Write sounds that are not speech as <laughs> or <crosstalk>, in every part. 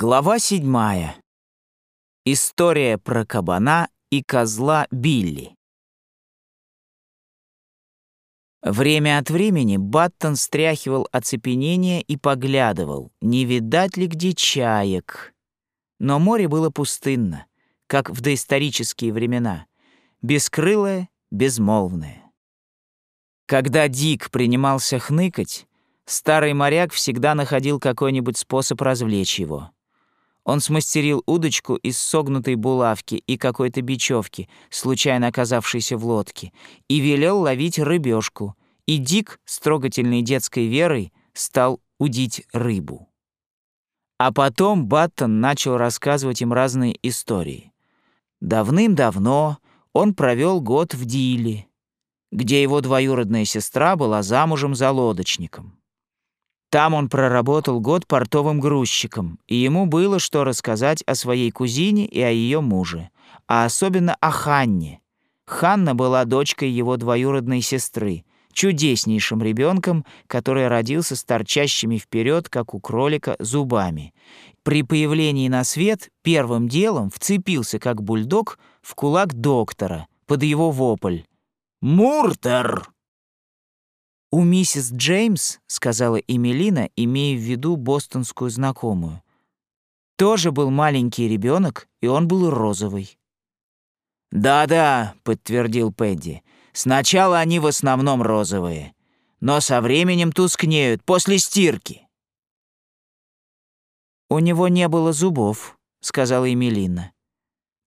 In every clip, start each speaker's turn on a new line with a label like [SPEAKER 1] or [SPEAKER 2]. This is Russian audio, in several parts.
[SPEAKER 1] Глава седьмая. История про кабана и козла Билли. Время от времени Баттон стряхивал оцепенение и поглядывал, не видать ли где чаек. Но море было пустынно, как в доисторические времена, бескрылое, безмолвное. Когда Дик принимался хныкать, старый моряк всегда находил какой-нибудь способ развлечь его — он смастерил удочку из согнутой булавки и какой-то бечевки, случайно оказавшейся в лодке, и велел ловить рыбешку. И Дик с трогательной детской верой стал удить рыбу. А потом Баттон начал рассказывать им разные истории. Давным-давно он провел год в Диле, где его двоюродная сестра была замужем за лодочником. Там он проработал год портовым грузчиком, и ему было что рассказать о своей кузине и о ее муже, а особенно о Ханне. Ханна была дочкой его двоюродной сестры, чудеснейшим ребенком, который родился с торчащими вперед, как у кролика, зубами. При появлении на свет первым делом вцепился, как бульдог, в кулак доктора под его вопль. «Муртер!» «У миссис Джеймс», — сказала Эмилина, имея в виду бостонскую знакомую, «тоже был маленький ребенок, и он был розовый». «Да-да», — подтвердил Пэдди, «сначала они в основном розовые, но со временем тускнеют после стирки». «У него не было зубов», — сказала Эмилина.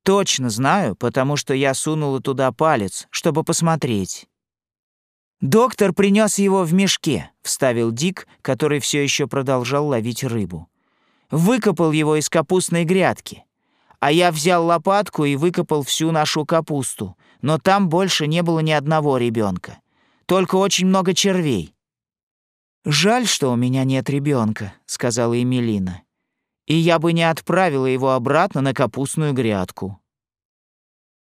[SPEAKER 1] «Точно знаю, потому что я сунула туда палец, чтобы посмотреть». «Доктор принес его в мешке», — вставил Дик, который все еще продолжал ловить рыбу. «Выкопал его из капустной грядки. А я взял лопатку и выкопал всю нашу капусту, но там больше не было ни одного ребенка, только очень много червей». «Жаль, что у меня нет ребенка, сказала Эмилина. «И я бы не отправила его обратно на капустную грядку».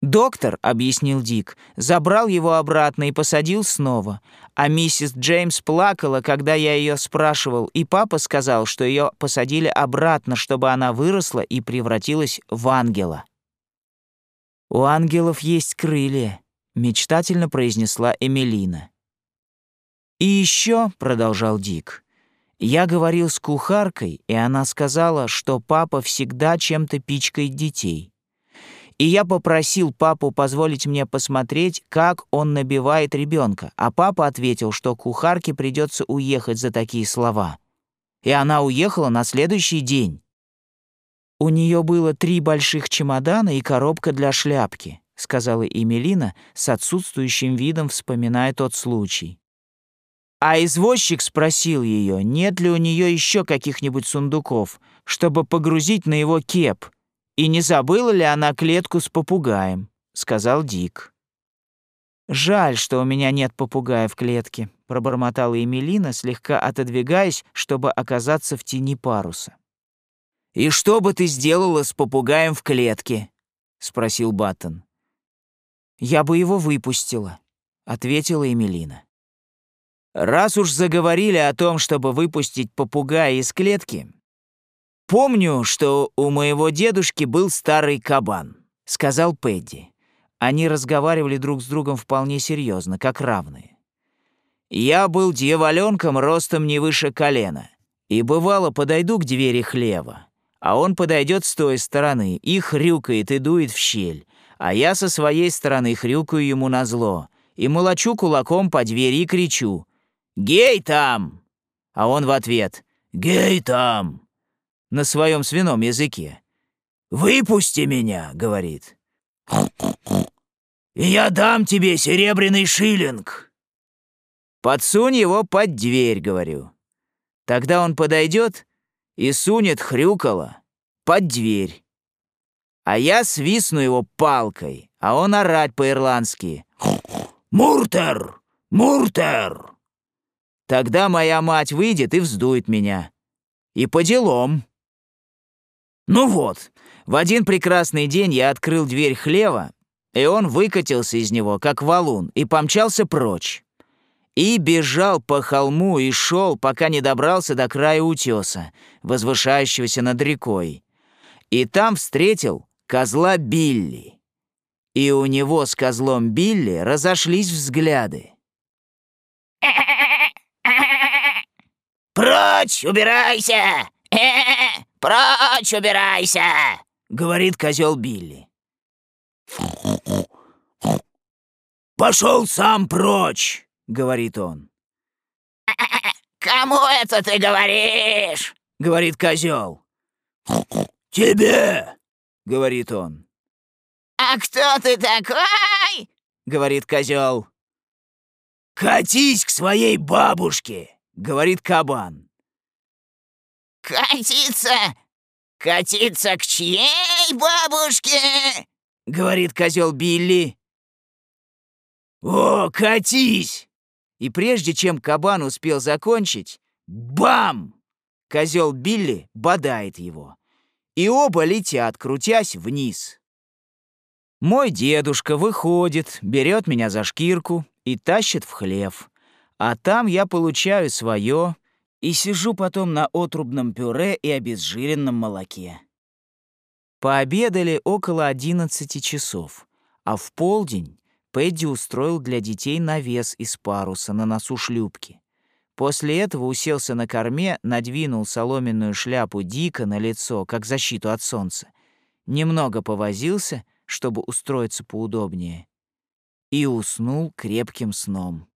[SPEAKER 1] «Доктор», — объяснил Дик, забрал его обратно и посадил снова. А миссис Джеймс плакала, когда я ее спрашивал, и папа сказал, что ее посадили обратно, чтобы она выросла и превратилась в ангела. «У ангелов есть крылья», — мечтательно произнесла Эмилина. «И еще», — продолжал Дик, — «я говорил с кухаркой, и она сказала, что папа всегда чем-то пичкает детей» и я попросил папу позволить мне посмотреть, как он набивает ребенка, а папа ответил, что кухарке придется уехать за такие слова. И она уехала на следующий день. «У нее было три больших чемодана и коробка для шляпки», сказала Эмилина с отсутствующим видом, вспоминая тот случай. А извозчик спросил ее, нет ли у нее еще каких-нибудь сундуков, чтобы погрузить на его кеп, «И не забыла ли она клетку с попугаем?» — сказал Дик. «Жаль, что у меня нет попугая в клетке», — пробормотала Эмилина, слегка отодвигаясь, чтобы оказаться в тени паруса. «И что бы ты сделала с попугаем в клетке?» — спросил Баттон. «Я бы его выпустила», — ответила Эмилина. «Раз уж заговорили о том, чтобы выпустить попугая из клетки, «Помню, что у моего дедушки был старый кабан», — сказал Пэдди. Они разговаривали друг с другом вполне серьезно, как равные. «Я был дьяволенком ростом не выше колена, и бывало подойду к двери хлева, а он подойдет с той стороны и хрюкает и дует в щель, а я со своей стороны хрюкаю ему на зло и молочу кулаком по двери и кричу «Гей там!» А он в ответ «Гей там!» На своем свином языке. «Выпусти меня», — говорит. «И я дам тебе серебряный шиллинг». «Подсунь его под дверь», — говорю. Тогда он подойдет и сунет хрюкало под дверь. А я свистну его палкой, а он орать по-ирландски. «Муртер! Муртер!» Тогда моя мать выйдет и вздует меня. И по делам. Ну вот, в один прекрасный день я открыл дверь хлева, и он выкатился из него, как валун, и помчался прочь. и бежал по холму и шел, пока не добрался до края утеса, возвышающегося над рекой. И там встретил козла Билли. И у него с козлом Билли разошлись взгляды. <laughs>
[SPEAKER 2] «Прочь, убирайся! <laughs> Прочь, убирайся!»
[SPEAKER 1] — говорит козел Билли.
[SPEAKER 2] «Пошел сам прочь!»
[SPEAKER 1] — говорит он.
[SPEAKER 2] «Кому это ты говоришь?»
[SPEAKER 1] — говорит козел.
[SPEAKER 2] «Тебе!»
[SPEAKER 1] — говорит он.
[SPEAKER 2] «А кто ты такой?»
[SPEAKER 1] — говорит козел.
[SPEAKER 2] «Катись к своей бабушке!»
[SPEAKER 1] — говорит кабан.
[SPEAKER 2] «Катиться? Катиться к чьей бабушке?»
[SPEAKER 1] — говорит козел Билли.
[SPEAKER 2] «О, катись!»
[SPEAKER 1] И прежде чем кабан успел закончить, бам! Козел Билли бодает его. И оба летят, крутясь вниз. Мой дедушка выходит, берет меня за шкирку и тащит в хлев. А там я получаю свое и сижу потом на отрубном пюре и обезжиренном молоке. Пообедали около 11 часов, а в полдень Пэдди устроил для детей навес из паруса на носу шлюпки. После этого уселся на корме, надвинул соломенную шляпу Дика на лицо, как защиту от солнца, немного повозился, чтобы устроиться поудобнее, и уснул крепким сном.